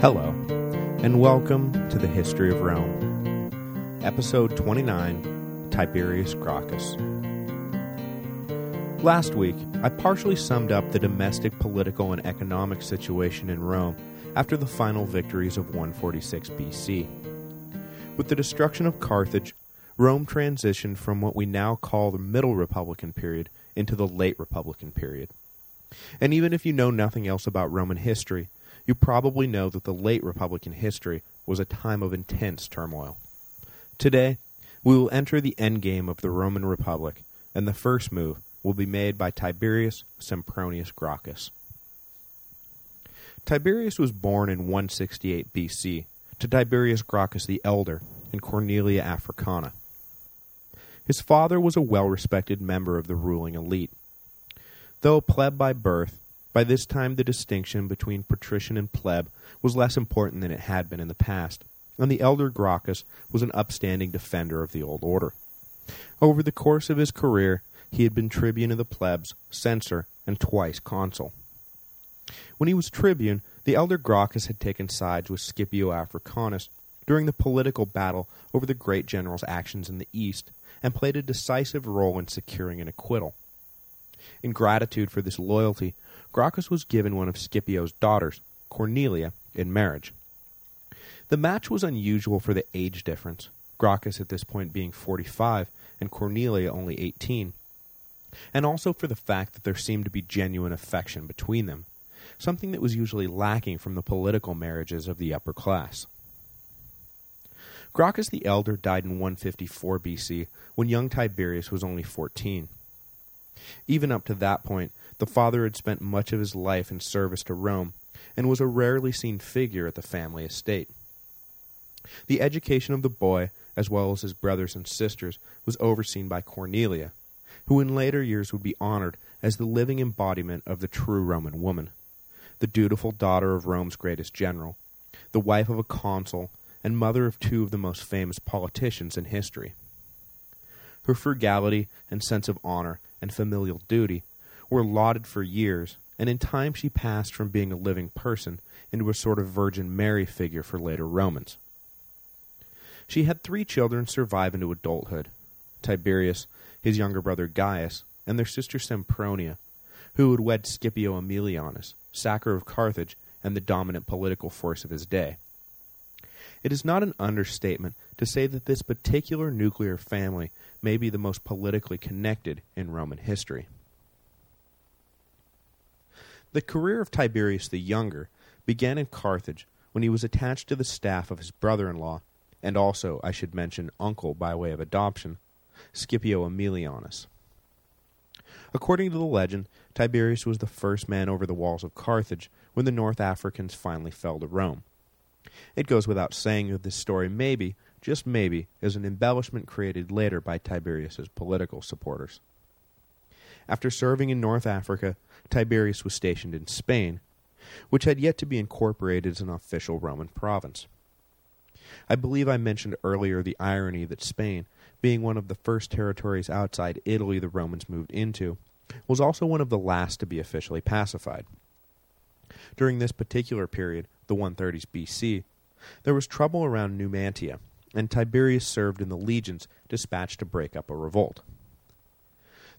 Hello, and welcome to the History of Rome, Episode 29, Tiberius Gracchus. Last week, I partially summed up the domestic political and economic situation in Rome after the final victories of 146 BC. With the destruction of Carthage, Rome transitioned from what we now call the Middle Republican period into the Late Republican period. And even if you know nothing else about Roman history, you probably know that the late Republican history was a time of intense turmoil. Today, we will enter the endgame of the Roman Republic, and the first move will be made by Tiberius Sempronius Gracchus. Tiberius was born in 168 BC to Tiberius Gracchus the Elder and Cornelia Africana. His father was a well-respected member of the ruling elite. Though a pleb by birth, by this time the distinction between patrician and pleb was less important than it had been in the past, and the elder Gracchus was an upstanding defender of the old order. Over the course of his career, he had been tribune of the plebs, censor, and twice consul. When he was tribune, the elder Gracchus had taken sides with Scipio Africanus during the political battle over the great general's actions in the east, and played a decisive role in securing an acquittal. In gratitude for this loyalty, Gracchus was given one of Scipio's daughters, Cornelia, in marriage. The match was unusual for the age difference, Gracchus at this point being 45 and Cornelia only 18, and also for the fact that there seemed to be genuine affection between them, something that was usually lacking from the political marriages of the upper class. Gracchus the Elder died in 154 BC when young Tiberius was only 14. Even up to that point, the father had spent much of his life in service to Rome, and was a rarely seen figure at the family estate. The education of the boy, as well as his brothers and sisters, was overseen by Cornelia, who in later years would be honored as the living embodiment of the true Roman woman, the dutiful daughter of Rome's greatest general, the wife of a consul, and mother of two of the most famous politicians in history. Her frugality and sense of honor and familial duty were lauded for years, and in time she passed from being a living person into a sort of Virgin Mary figure for later Romans. She had three children survive into adulthood, Tiberius, his younger brother Gaius, and their sister Sempronia, who would wed Scipio Aemilianus, sacker of Carthage and the dominant political force of his day. It is not an understatement to say that this particular nuclear family may be the most politically connected in Roman history. The career of Tiberius the Younger began in Carthage when he was attached to the staff of his brother-in-law, and also, I should mention, uncle by way of adoption, Scipio Aemilianus. According to the legend, Tiberius was the first man over the walls of Carthage when the North Africans finally fell to Rome. It goes without saying that this story maybe, just maybe, is an embellishment created later by Tiberius's political supporters. After serving in North Africa, Tiberius was stationed in Spain, which had yet to be incorporated as an official Roman province. I believe I mentioned earlier the irony that Spain, being one of the first territories outside Italy the Romans moved into, was also one of the last to be officially pacified. During this particular period, the 130s BC, there was trouble around Numantia, and Tiberius served in the legions dispatched to break up a revolt.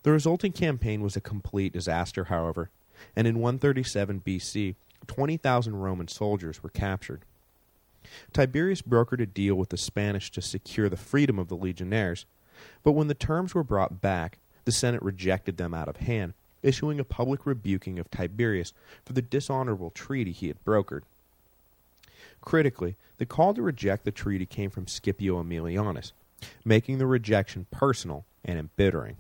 The resulting campaign was a complete disaster, however, and in 137 BC, 20,000 Roman soldiers were captured. Tiberius brokered a deal with the Spanish to secure the freedom of the legionnaires, but when the terms were brought back, the Senate rejected them out of hand, issuing a public rebuking of Tiberius for the dishonorable treaty he had brokered. Critically, the call to reject the treaty came from Scipio Aemilianus, making the rejection personal and embittering.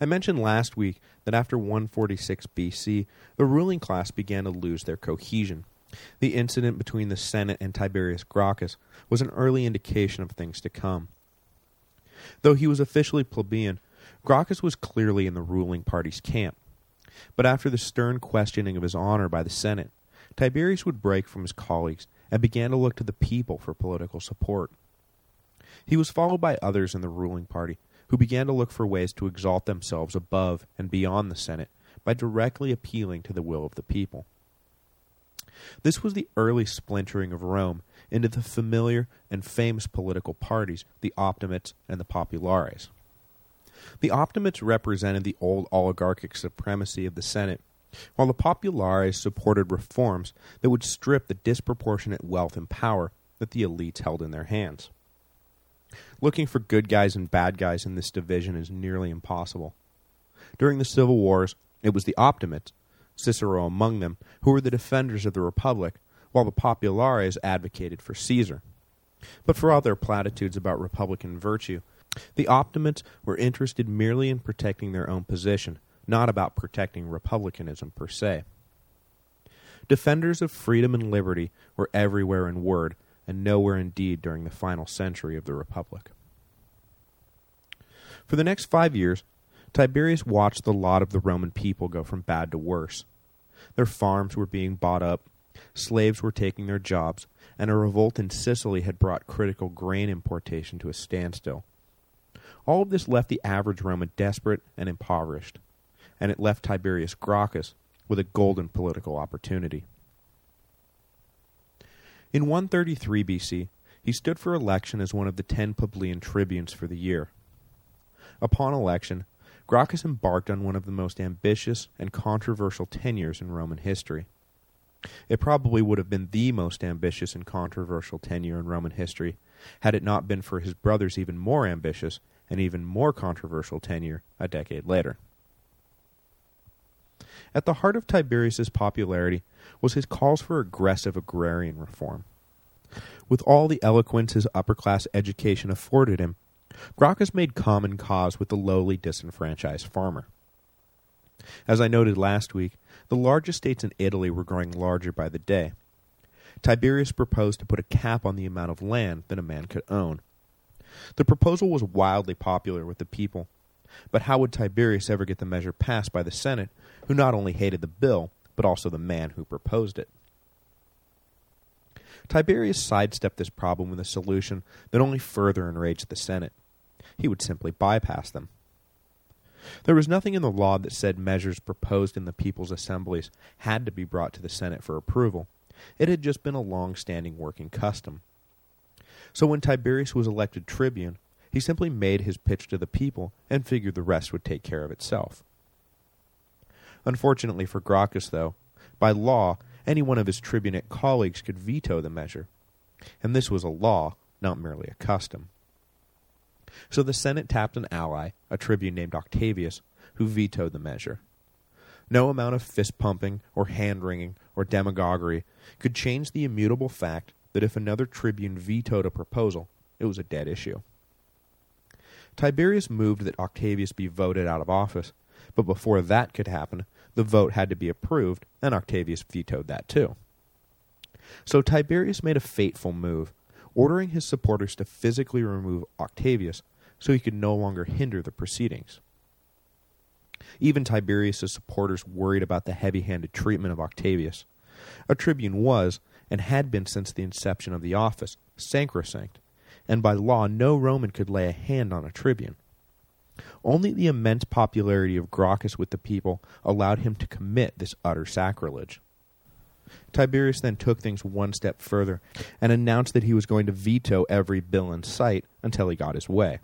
I mentioned last week that after 146 BC, the ruling class began to lose their cohesion. The incident between the Senate and Tiberius Gracchus was an early indication of things to come. Though he was officially plebeian, Gracchus was clearly in the ruling party's camp. But after the stern questioning of his honor by the Senate, Tiberius would break from his colleagues and began to look to the people for political support. He was followed by others in the ruling party, who began to look for ways to exalt themselves above and beyond the Senate by directly appealing to the will of the people. This was the early splintering of Rome into the familiar and famous political parties, the Optimates and the Populares. The Optimates represented the old oligarchic supremacy of the Senate, while the Populares supported reforms that would strip the disproportionate wealth and power that the elites held in their hands. Looking for good guys and bad guys in this division is nearly impossible. During the Civil Wars, it was the Optimates, Cicero among them, who were the defenders of the Republic, while the Populares advocated for Caesar. But for all their platitudes about Republican virtue, the Optimates were interested merely in protecting their own position, not about protecting republicanism per se. Defenders of freedom and liberty were everywhere in word, and nowhere in deed during the final century of the Republic. For the next five years, Tiberius watched the lot of the Roman people go from bad to worse. Their farms were being bought up, slaves were taking their jobs, and a revolt in Sicily had brought critical grain importation to a standstill. All of this left the average Roman desperate and impoverished, and it left Tiberius Gracchus with a golden political opportunity. In 133 BC, he stood for election as one of the ten plebeian tribunes for the year. Upon election, Gracchus embarked on one of the most ambitious and controversial tenures in Roman history. It probably would have been the most ambitious and controversial tenure in Roman history had it not been for his brother's even more ambitious and even more controversial tenure a decade later. At the heart of Tiberius's popularity was his calls for aggressive agrarian reform. With all the eloquence his upper-class education afforded him, Gracchus made common cause with the lowly disenfranchised farmer. As I noted last week, the largest states in Italy were growing larger by the day. Tiberius proposed to put a cap on the amount of land that a man could own. The proposal was wildly popular with the people, but how would Tiberius ever get the measure passed by the Senate, who not only hated the bill, but also the man who proposed it? Tiberius sidestepped this problem with a solution that only further enraged the Senate. He would simply bypass them. There was nothing in the law that said measures proposed in the people's assemblies had to be brought to the Senate for approval. It had just been a long-standing working custom. So when Tiberius was elected tribune, he simply made his pitch to the people and figured the rest would take care of itself. Unfortunately for Gracchus, though, by law, any one of his tribunate colleagues could veto the measure, and this was a law, not merely a custom. So the Senate tapped an ally, a tribune named Octavius, who vetoed the measure. No amount of fist-pumping or hand-wringing or demagoguery could change the immutable fact that if another tribune vetoed a proposal, it was a dead issue. Tiberius moved that Octavius be voted out of office, but before that could happen, the vote had to be approved, and Octavius vetoed that too. So Tiberius made a fateful move, ordering his supporters to physically remove Octavius so he could no longer hinder the proceedings. Even Tiberius's supporters worried about the heavy-handed treatment of Octavius. A tribune was, and had been since the inception of the office, sacrosanct, and by law no Roman could lay a hand on a tribune. Only the immense popularity of Gracchus with the people allowed him to commit this utter sacrilege. Tiberius then took things one step further and announced that he was going to veto every bill in sight until he got his way.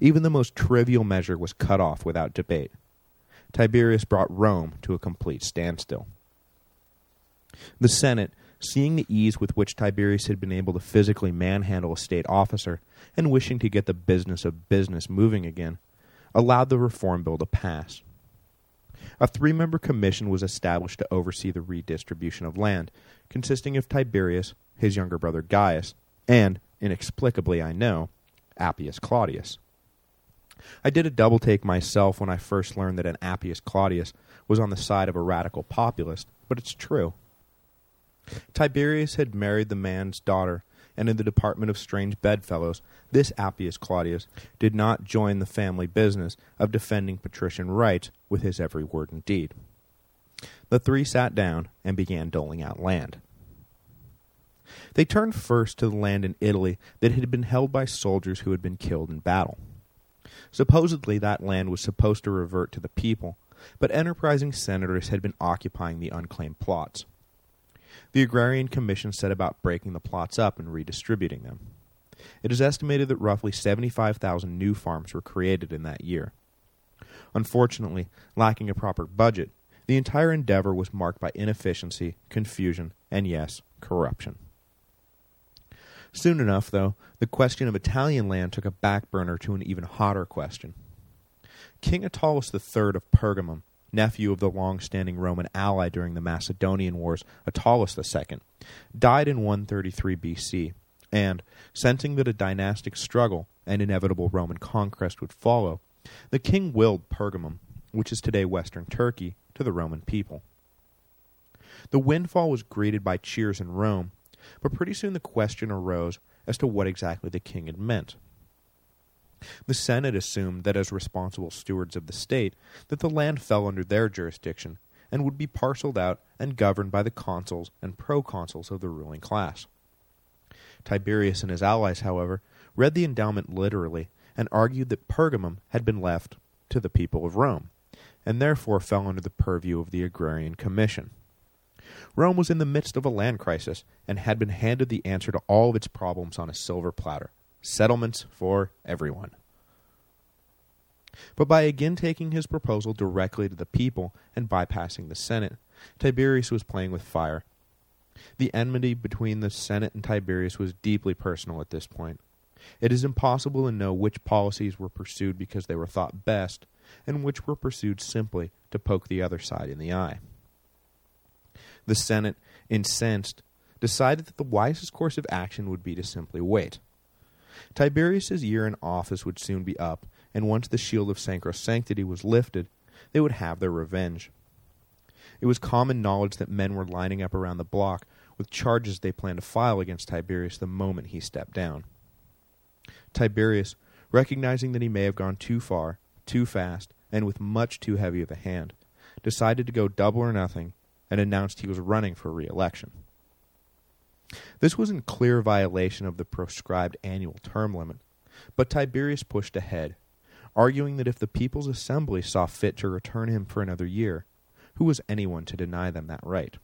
Even the most trivial measure was cut off without debate. Tiberius brought Rome to a complete standstill. The Senate, seeing the ease with which Tiberius had been able to physically manhandle a state officer, and wishing to get the business of business moving again, allowed the reform bill to pass. A three-member commission was established to oversee the redistribution of land, consisting of Tiberius, his younger brother Gaius, and, inexplicably I know, Appius Claudius. I did a double take myself when I first learned that an Appius Claudius was on the side of a radical populist, but it's true. Tiberius had married the man's daughter, and in the department of strange bedfellows, this Appius Claudius did not join the family business of defending patrician rights with his every word and deed. The three sat down and began doling out land. They turned first to the land in Italy that had been held by soldiers who had been killed in battle. Supposedly that land was supposed to revert to the people, but enterprising senators had been occupying the unclaimed plots. The Agrarian Commission set about breaking the plots up and redistributing them. It is estimated that roughly 75,000 new farms were created in that year. Unfortunately, lacking a proper budget, the entire endeavor was marked by inefficiency, confusion, and yes, corruption. Soon enough, though, the question of Italian land took a back burner to an even hotter question. King Attalus III of Pergamum, nephew of the long-standing Roman ally during the Macedonian Wars, Attalus II, died in 133 BC, and, sensing that a dynastic struggle and inevitable Roman conquest would follow, the king willed Pergamum, which is today western Turkey, to the Roman people. The windfall was greeted by cheers in Rome, but pretty soon the question arose as to what exactly the king had meant. The Senate assumed that as responsible stewards of the state, that the land fell under their jurisdiction and would be parceled out and governed by the consuls and proconsuls of the ruling class. Tiberius and his allies, however, read the endowment literally and argued that Pergamum had been left to the people of Rome, and therefore fell under the purview of the Agrarian Commission. Rome was in the midst of a land crisis and had been handed the answer to all of its problems on a silver platter. Settlements for everyone. But by again taking his proposal directly to the people and bypassing the Senate, Tiberius was playing with fire. The enmity between the Senate and Tiberius was deeply personal at this point. It is impossible to know which policies were pursued because they were thought best, and which were pursued simply to poke the other side in the eye. The Senate, incensed, decided that the wisest course of action would be to simply wait. Tiberius's year in office would soon be up, and once the shield of sacrosanctity was lifted, they would have their revenge. It was common knowledge that men were lining up around the block with charges they planned to file against Tiberius the moment he stepped down. Tiberius, recognizing that he may have gone too far, too fast, and with much too heavy of a hand, decided to go double or nothing and announced he was running for re-election. This was in clear violation of the proscribed annual term limit, but Tiberius pushed ahead, arguing that if the People's Assembly saw fit to return him for another year, who was anyone to deny them that right?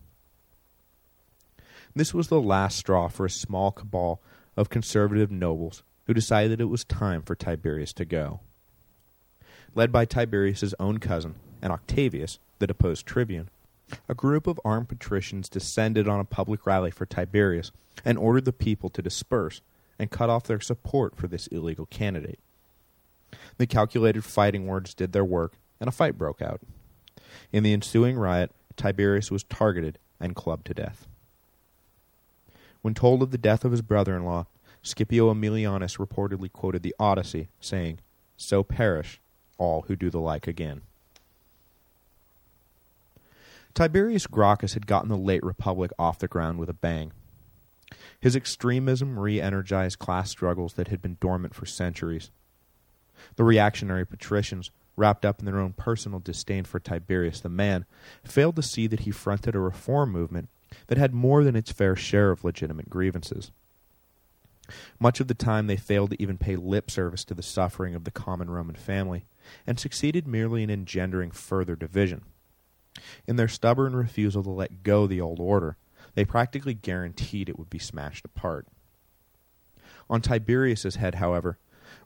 This was the last straw for a small cabal of conservative nobles who decided that it was time for Tiberius to go. Led by Tiberius's own cousin, and Octavius, the deposed tribune, a group of armed patricians descended on a public rally for Tiberius and ordered the people to disperse and cut off their support for this illegal candidate. The calculated fighting words did their work, and a fight broke out. In the ensuing riot, Tiberius was targeted and clubbed to death. When told of the death of his brother-in-law, Scipio Aemilianus reportedly quoted the Odyssey, saying, So perish all who do the like again. Tiberius Gracchus had gotten the late Republic off the ground with a bang. His extremism re-energized class struggles that had been dormant for centuries. The reactionary patricians, wrapped up in their own personal disdain for Tiberius the man, failed to see that he fronted a reform movement that had more than its fair share of legitimate grievances. Much of the time they failed to even pay lip service to the suffering of the common Roman family, and succeeded merely in engendering further division. In their stubborn refusal to let go the old order, they practically guaranteed it would be smashed apart. On Tiberius's head, however,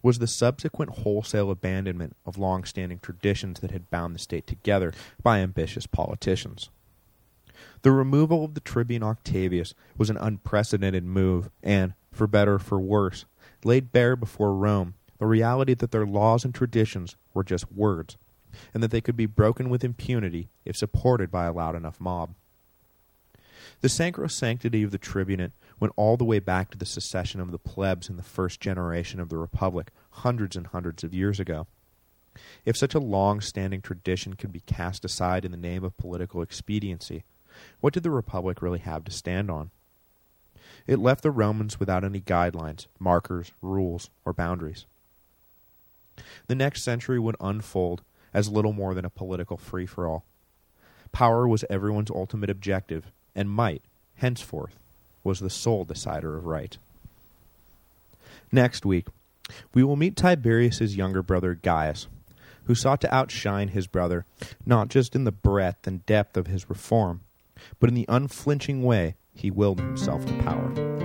was the subsequent wholesale abandonment of long-standing traditions that had bound the state together by ambitious politicians. The removal of the tribune Octavius was an unprecedented move and, for better or for worse, laid bare before Rome the reality that their laws and traditions were just words, and that they could be broken with impunity if supported by a loud enough mob. The sacrosanctity of the tribunate went all the way back to the secession of the plebs in the first generation of the Republic hundreds and hundreds of years ago. If such a long-standing tradition could be cast aside in the name of political expediency, what did the Republic really have to stand on? It left the Romans without any guidelines, markers, rules, or boundaries. The next century would unfold as little more than a political free-for-all. Power was everyone's ultimate objective, and might, henceforth, was the sole decider of right. Next week, we will meet Tiberius's younger brother Gaius, who sought to outshine his brother not just in the breadth and depth of his reform, but in the unflinching way he willed himself to power.